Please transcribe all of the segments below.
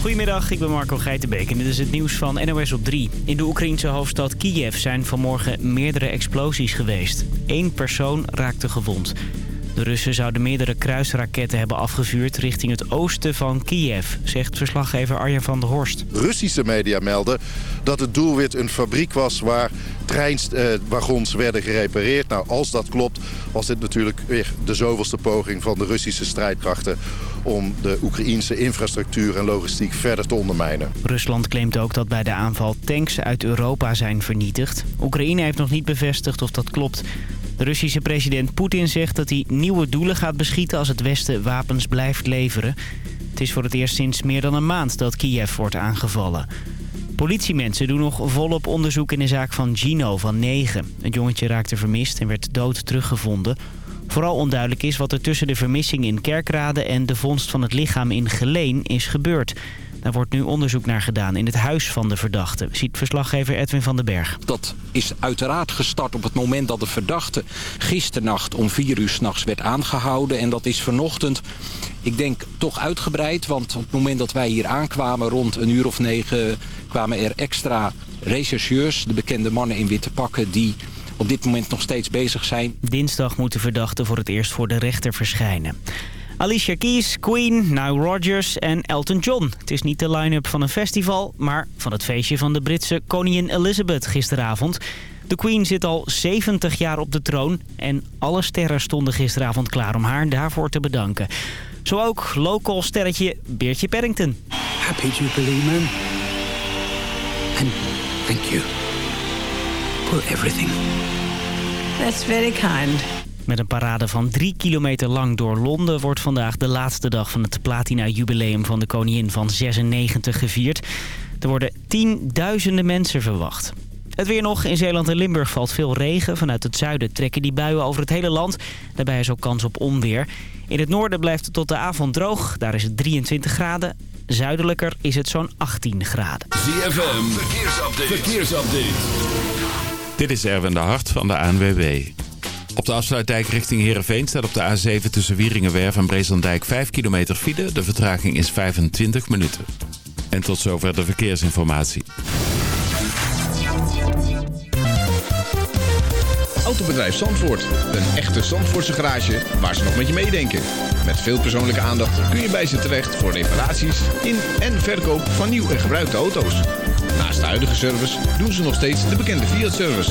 Goedemiddag, ik ben Marco Geitenbeek en dit is het nieuws van NOS op 3. In de Oekraïense hoofdstad Kiev zijn vanmorgen meerdere explosies geweest. Eén persoon raakte gewond. De Russen zouden meerdere kruisraketten hebben afgevuurd richting het oosten van Kiev, zegt verslaggever Arjen van der Horst. Russische media melden dat het doelwit een fabriek was waar treinwagons eh, werden gerepareerd. Nou, als dat klopt, was dit natuurlijk weer de zoveelste poging van de Russische strijdkrachten om de Oekraïense infrastructuur en logistiek verder te ondermijnen. Rusland claimt ook dat bij de aanval tanks uit Europa zijn vernietigd. Oekraïne heeft nog niet bevestigd of dat klopt. De Russische president Poetin zegt dat hij nieuwe doelen gaat beschieten als het Westen wapens blijft leveren. Het is voor het eerst sinds meer dan een maand dat Kiev wordt aangevallen. Politiemensen doen nog volop onderzoek in de zaak van Gino van 9. Het jongetje raakte vermist en werd dood teruggevonden. Vooral onduidelijk is wat er tussen de vermissing in Kerkrade en de vondst van het lichaam in Geleen is gebeurd. Daar wordt nu onderzoek naar gedaan in het huis van de verdachte, ziet verslaggever Edwin van den Berg. Dat is uiteraard gestart op het moment dat de verdachte gisternacht om vier uur s'nachts werd aangehouden. En dat is vanochtend, ik denk, toch uitgebreid. Want op het moment dat wij hier aankwamen, rond een uur of negen, kwamen er extra rechercheurs, de bekende mannen in witte pakken, die op dit moment nog steeds bezig zijn. Dinsdag moet de verdachte voor het eerst voor de rechter verschijnen. Alicia Keys, Queen, Now Rogers en Elton John. Het is niet de line-up van een festival, maar van het feestje van de Britse koningin Elizabeth gisteravond. De Queen zit al 70 jaar op de troon en alle sterren stonden gisteravond klaar om haar daarvoor te bedanken. Zo ook local sterretje Beertje Perrington. Happy Jubilee man. And thank you for everything. That's very kind. Met een parade van drie kilometer lang door Londen wordt vandaag de laatste dag van het platina-jubileum van de koningin van 96 gevierd. Er worden tienduizenden mensen verwacht. Het weer nog. In Zeeland en Limburg valt veel regen. Vanuit het zuiden trekken die buien over het hele land. Daarbij is ook kans op onweer. In het noorden blijft het tot de avond droog. Daar is het 23 graden. Zuidelijker is het zo'n 18 graden. ZFM, verkeersupdate. Dit is Erwin de Hart van de ANWB. Op de afsluitdijk richting Heerenveen staat op de A7 tussen Wieringenwerf en Brezandijk 5 kilometer file. De vertraging is 25 minuten. En tot zover de verkeersinformatie. Autobedrijf Zandvoort. Een echte Zandvoortse garage waar ze nog met je meedenken. Met veel persoonlijke aandacht kun je bij ze terecht voor reparaties in en verkoop van nieuw en gebruikte auto's. Naast de huidige service doen ze nog steeds de bekende Fiat-service.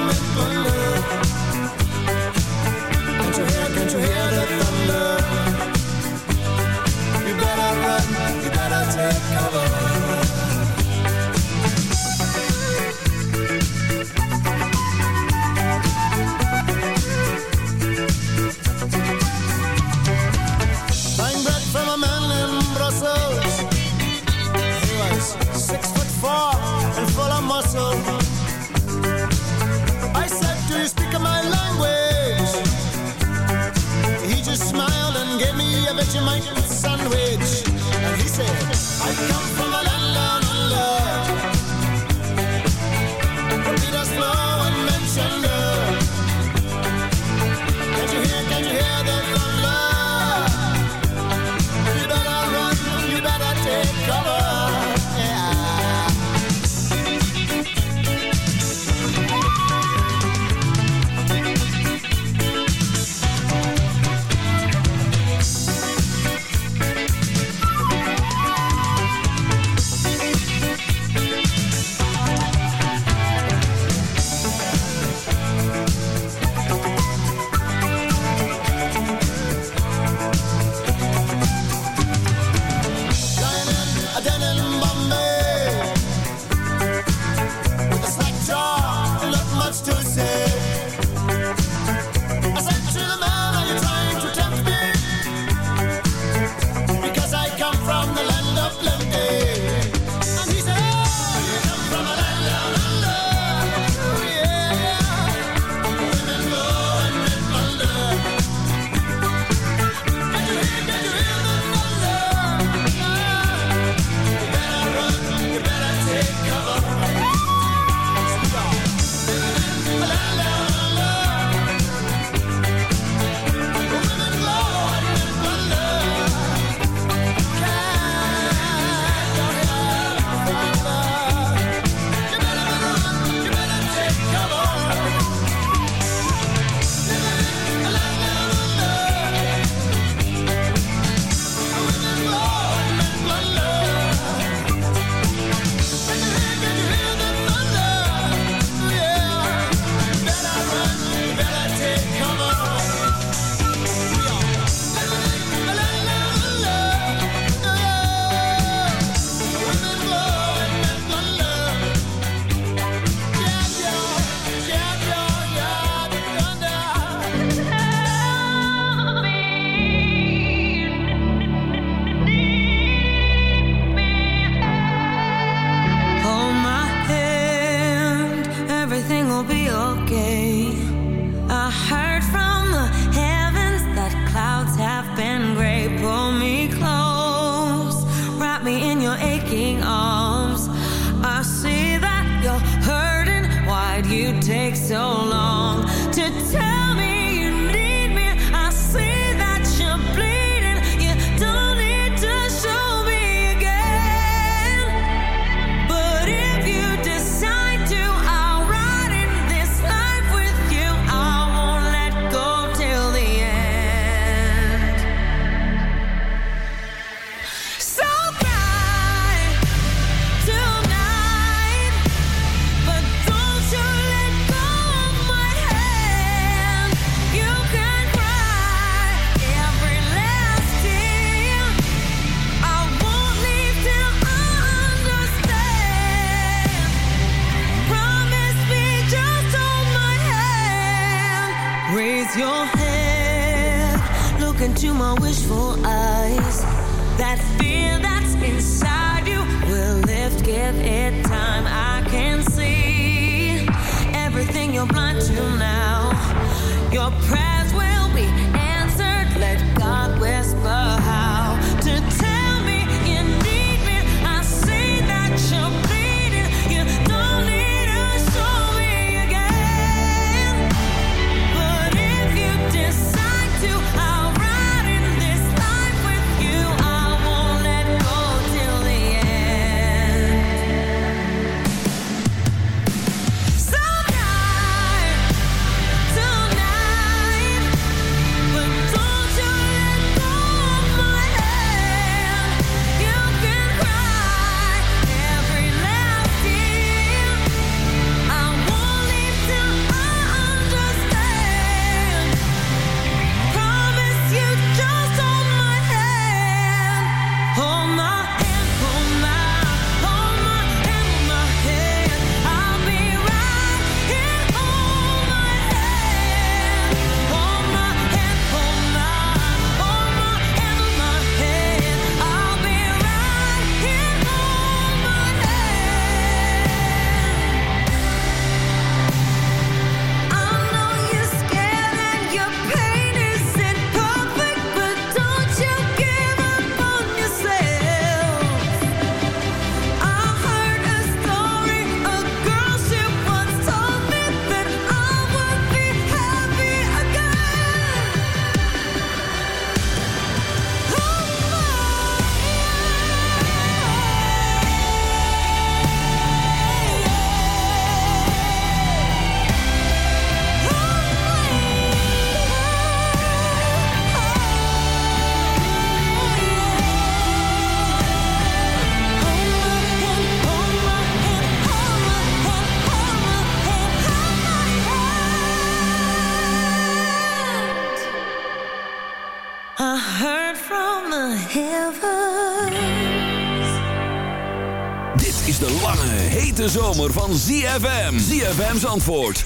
zomer van ZFM. ZFM's antwoord. 106.9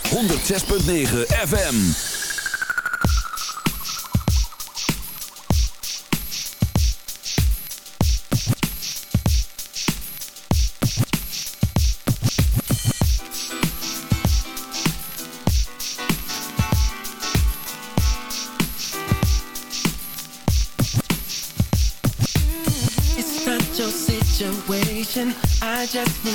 FM. It's not your situation. I just need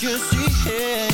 just see had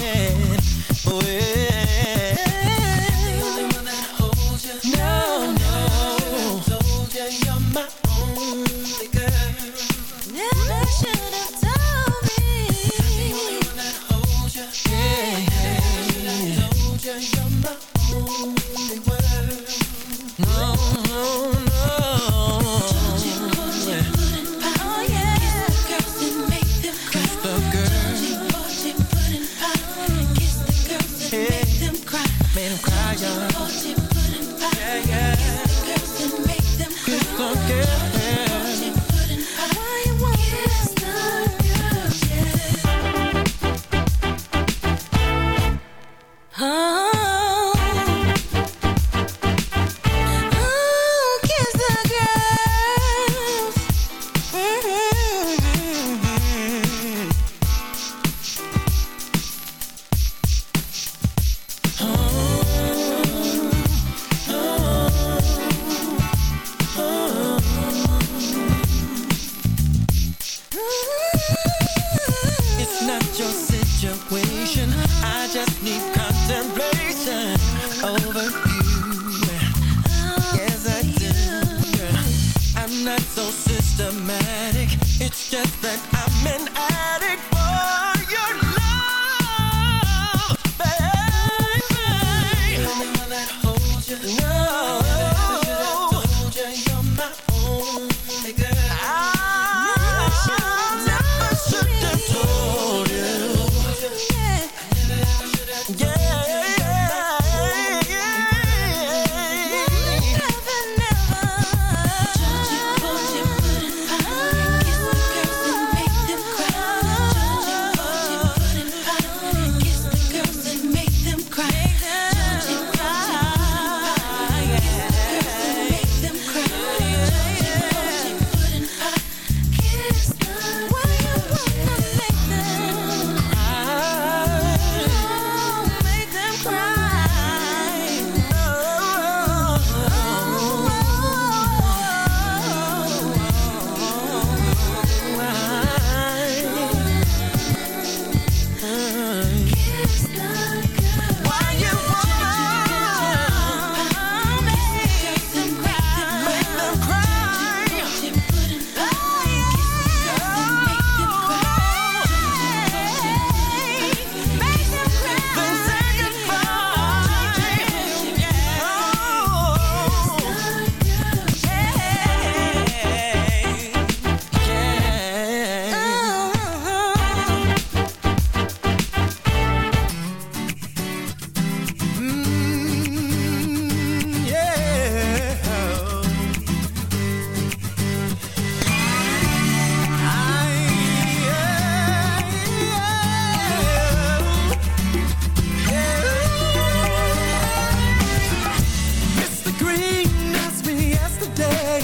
mean as me yesterday.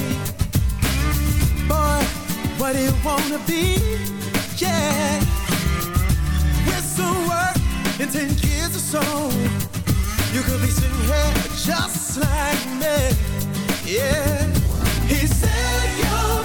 Boy, what do you wanna be? Yeah. With some work in ten years or so, you could be sitting here just like me. Yeah. He said, you are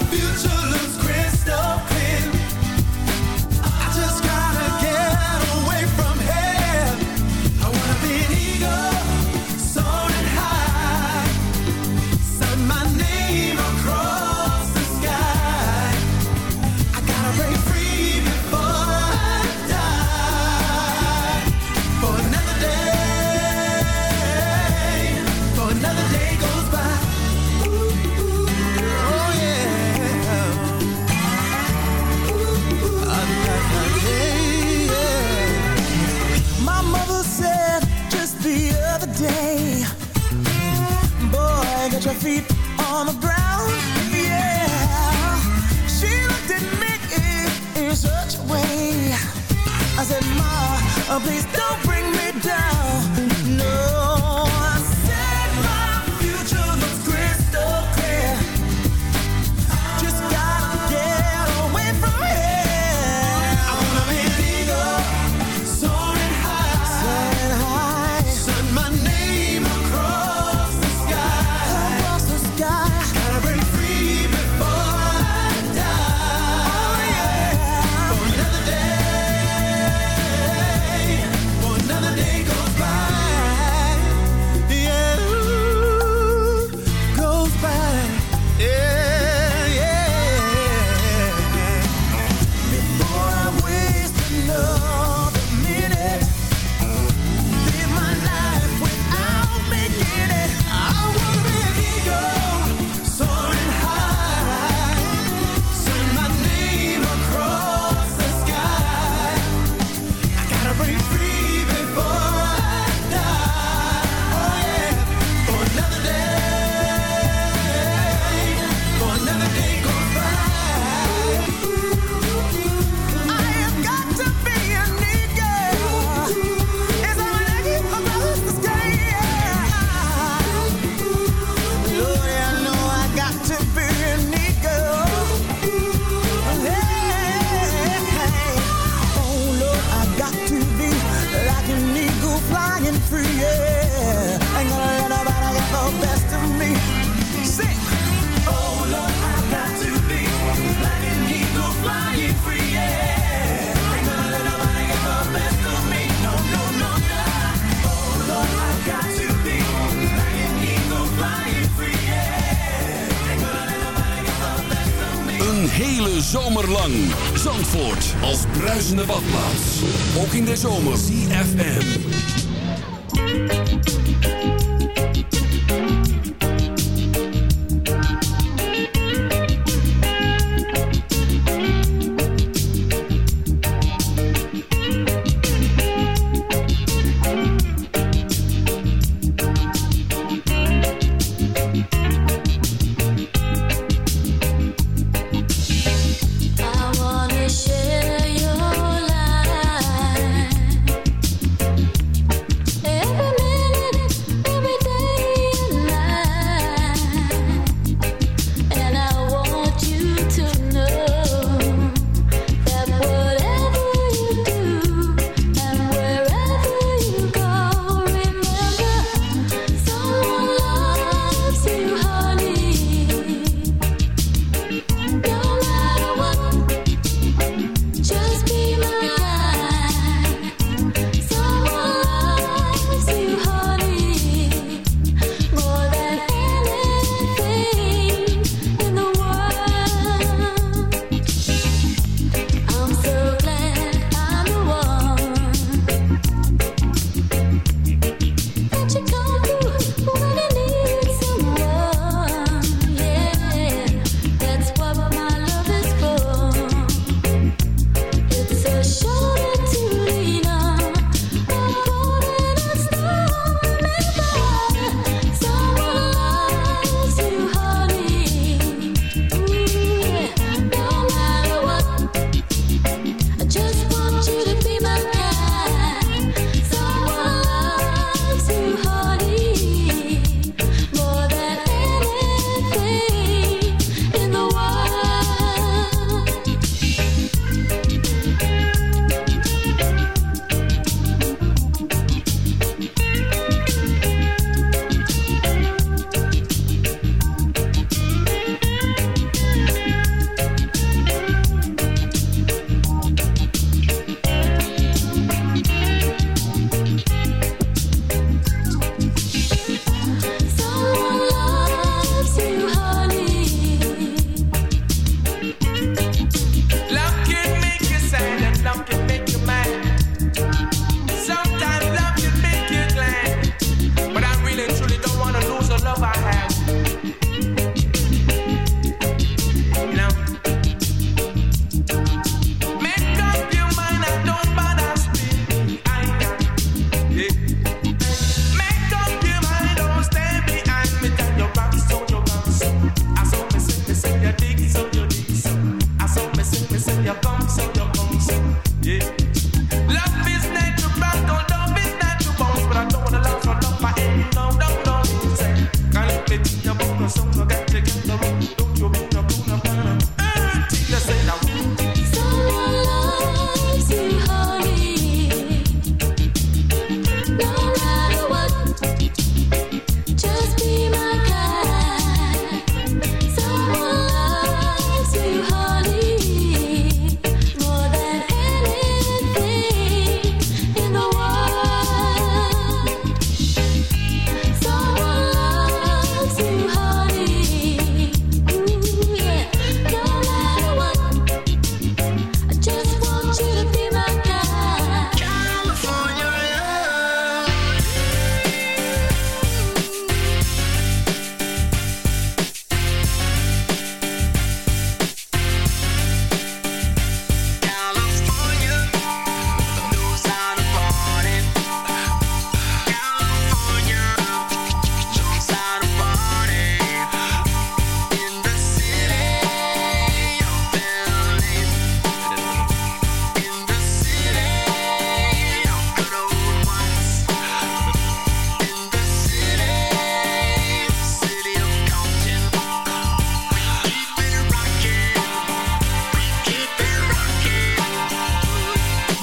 zomer.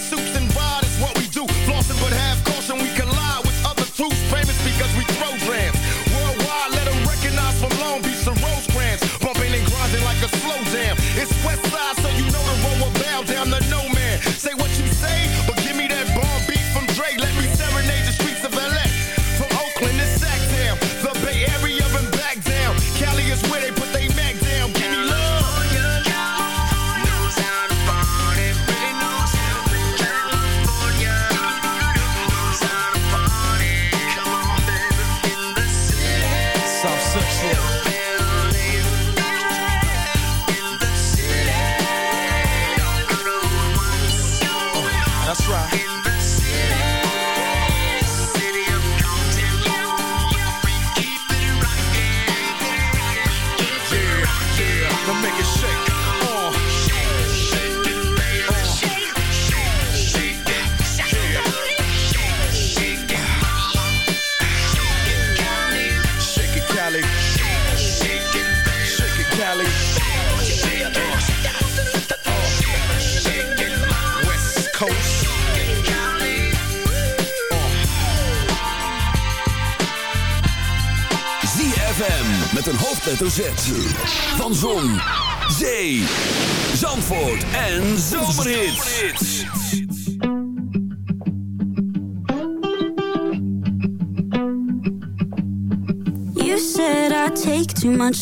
suits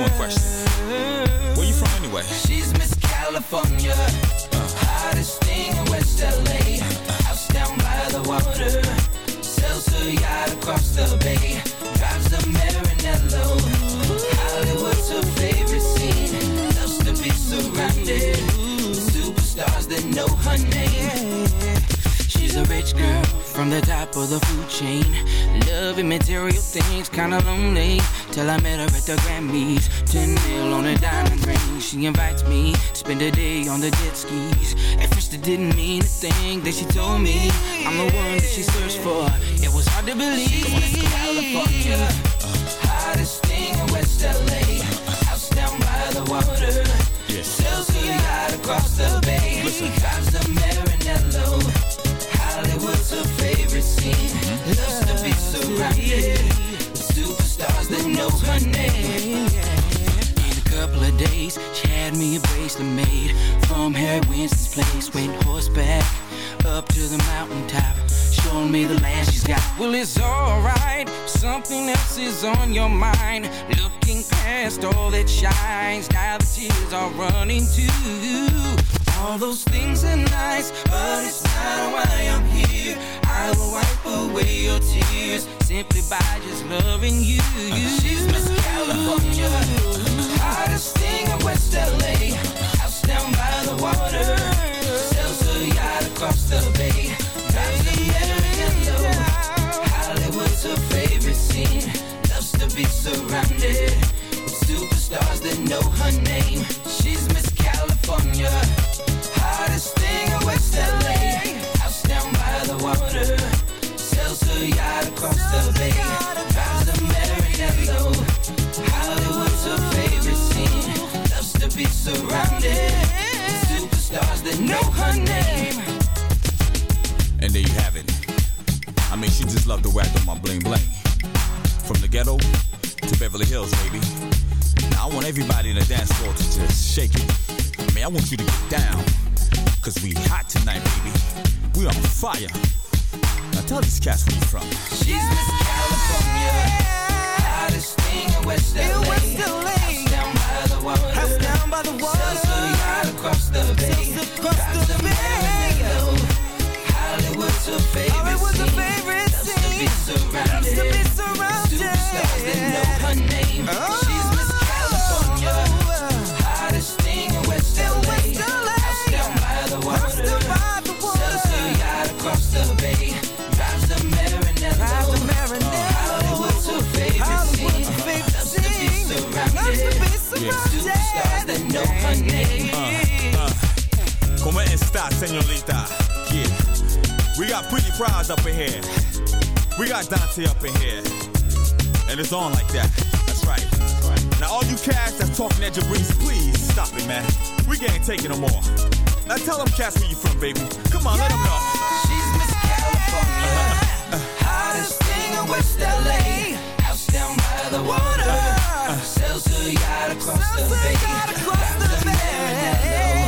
one question. Where you from anyway? She's Miss California. Uh. Hottest thing in West LA. House down by the water. Sells her yacht across the bay. Drives a Maranello. Hollywood's her favorite scene. Loves to be surrounded. Superstars that know her name. She's a rich girl from the top of the food chain. Loving material things, kinda lonely Till I met her at the Grammys 10 mil on a diamond ring She invites me Spend a day on the jet skis At first it didn't mean a thing That she told me I'm the one that she searched for It was hard to believe She's When it's California uh, Hottest thing in West L.A. House down by the water yeah. Sells a yacht across the bay Drives a Maranello Hollywood's her favorite scene mm-hmm. Loves to be surrounded knows her name. In a couple of days, she had me a bracelet made from Harry Winston's place. Went horseback up to the mountaintop, showing me the land she's got. Well, it's alright, something else is on your mind. Looking past all that shines, now the tears are running too. All those things are nice, but it's not why I'm here. I will wipe away your tears simply by just loving you. She's Miss California, hottest thing in West LA. House down by the water, sells a yacht across the bay. Drives a American low. Hollywood's her favorite scene. Loves to be surrounded with superstars that know her name. She's Miss California, hottest thing in West LA. House down by the water yacht across the bay. Drives a Hollywood's her favorite scene. Loves to be surrounded. Superstars that know her name. And there you have it. I mean, she just loved to whack on my bling bling. From the ghetto to Beverly Hills, baby. Now I want everybody in the dance floor to just shake it. I mean, I want you to get down. Cause we hot tonight, baby. We on fire Tell these cats where you from. She's Miss California, hottest thing in West LA. In West LA. House down by the water, house down by the water. across the bay. Sells across Got the bay. Hollywood's favorite Hollywood's Her favorite scene. Loves to be surrounded. Loves to be surrounded. Superstars that know her name. Oh. está, senorita? Yeah. We got pretty Pras up in here. We got Dante up in here. And it's on like that. That's right. Now all you cats that's talking at Jabriz, please stop it, man. We can't take it no more. Now tell them cats where you from, baby. Come on, yeah. let them know. She's Miss California. Uh, hottest thing in West L.A. House down by the water. Uh, sells her yacht across sells the bay. Sells her yacht across the bay.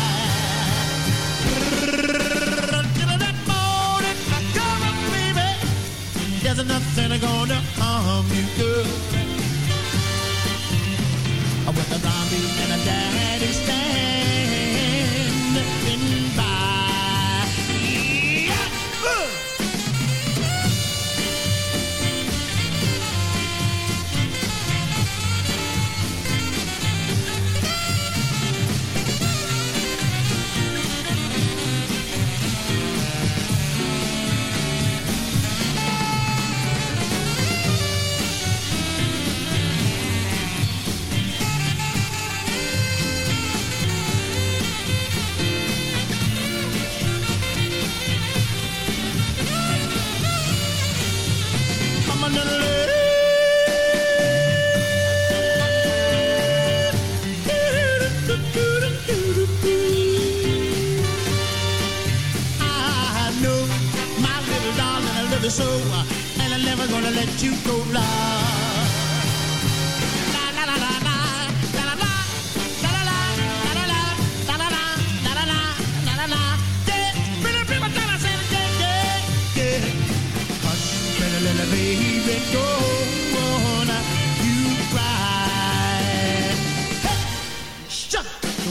love you good. With a zombie and a dance.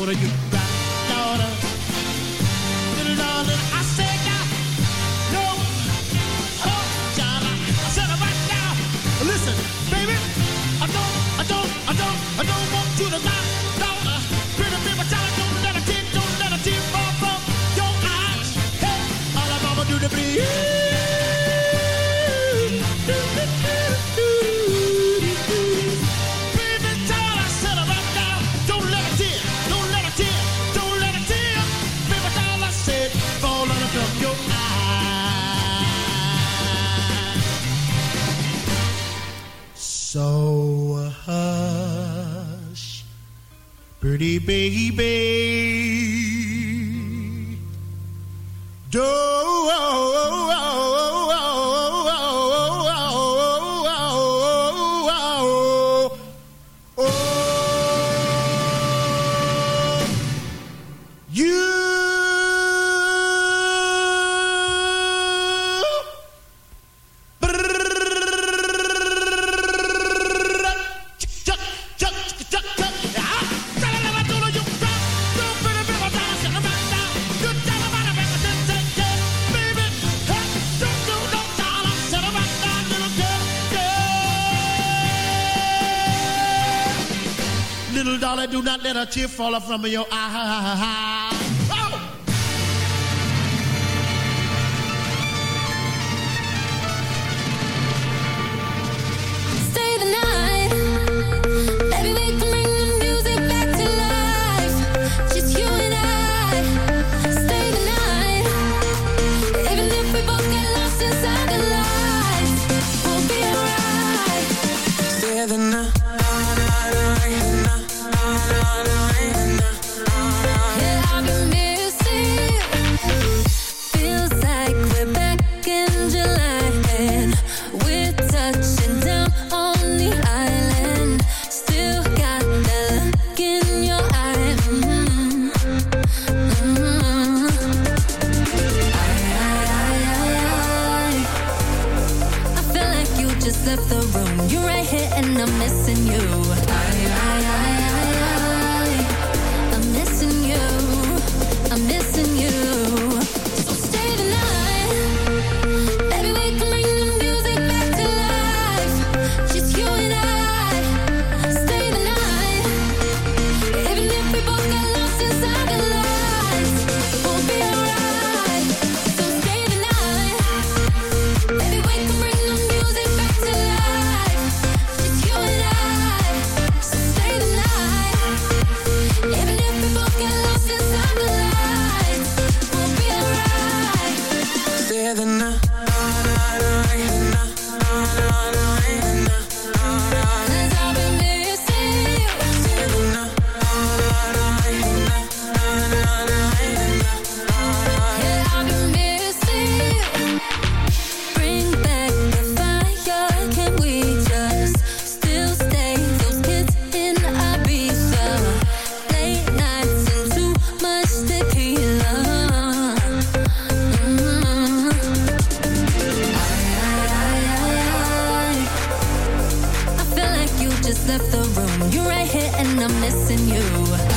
what are you? baby falling from your eye. the room. You're right here and I'm missing you.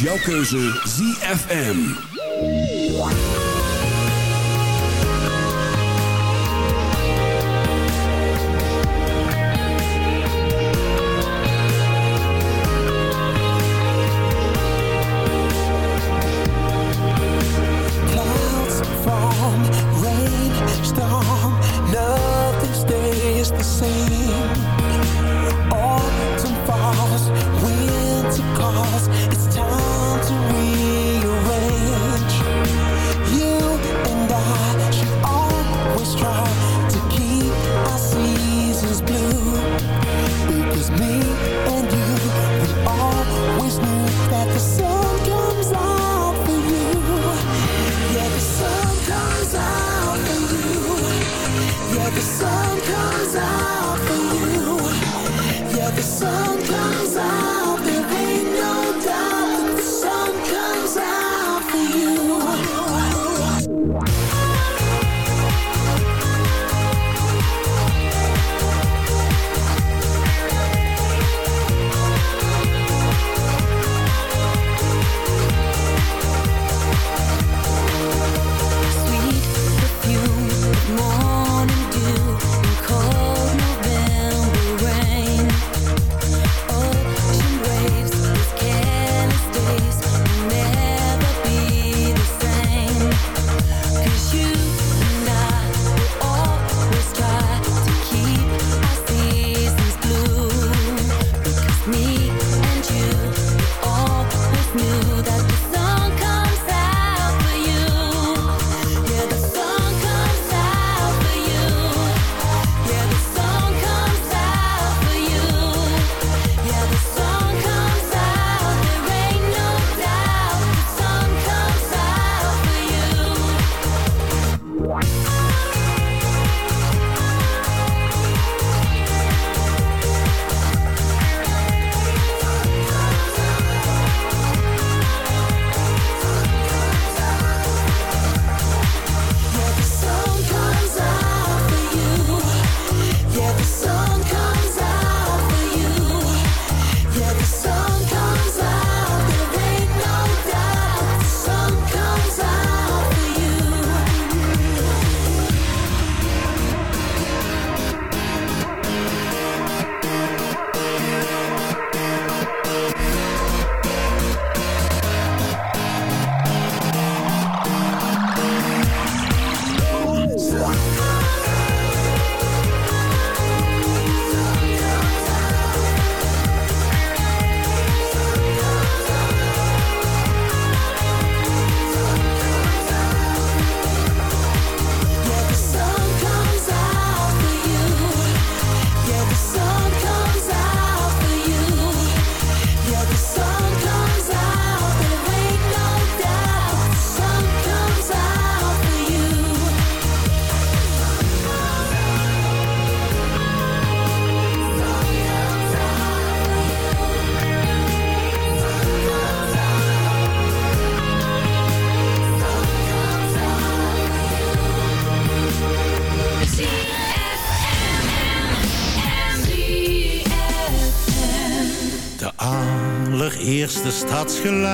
is jouw keuze ZFM.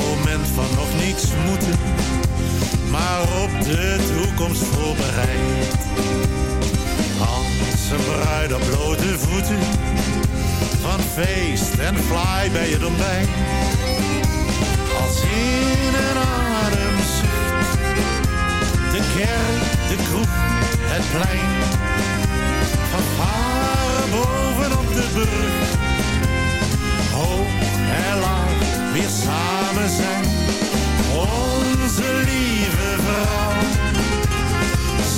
moment van nog niets moeten, maar op de toekomst voorbereid. als een bruid op blote voeten, van feest en fly bij je ontbijt. Als in een adem de kerk, de kroeg, het plein. Van varen op de brug, hoog en laag weer samen zijn. Onze lieve vrouw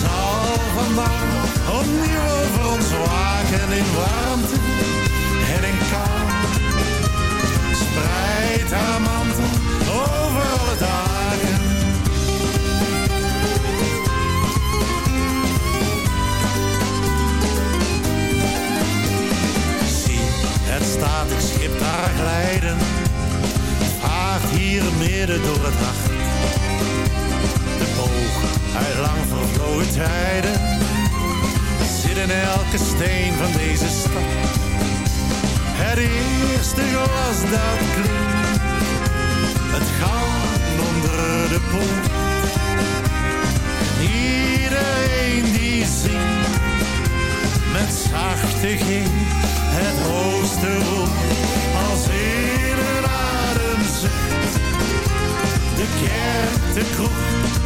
zal vandaag opnieuw over ons waken in warmte en in kou. Spreid haar mantel over alle dagen. Zie, het statisch schip daar glijden hier midden door het nacht. De boog uit lang vervlogen tijden zit in elke steen van deze stad. Het eerste glas dat klinkt, het galm onder de poort. Iedereen die zingt, met zachte ging het oosten roep als ik.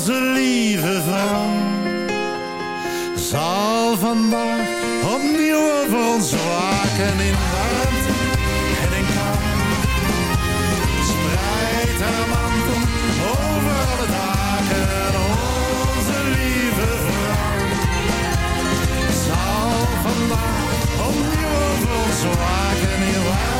onze lieve vrouw zal vandaag opnieuw over ons waken in hart en in kou. Spreid haar mantel over alle dagen, onze lieve vrouw zal vandaag opnieuw over ons waken in warmte.